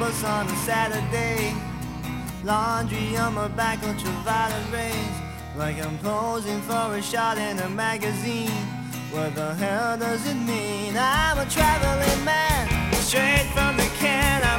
bus on a Saturday. Laundry on my back, ultraviolet rays. Like I'm posing for a shot in a magazine. What the hell does it mean? I'm a traveling man, straight from the can.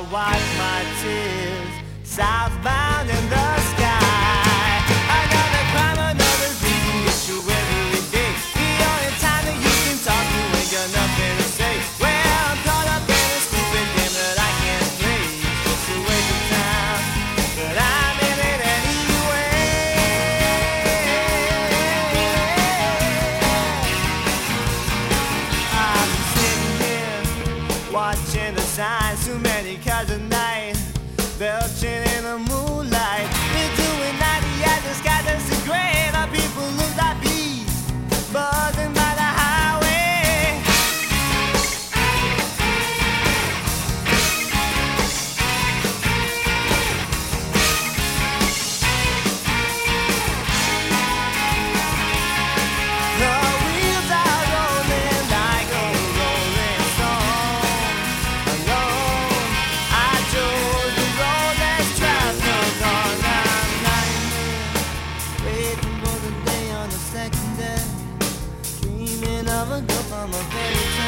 I wipe my tears. Southbound in the second day, dreaming of a girl from a fairy tale.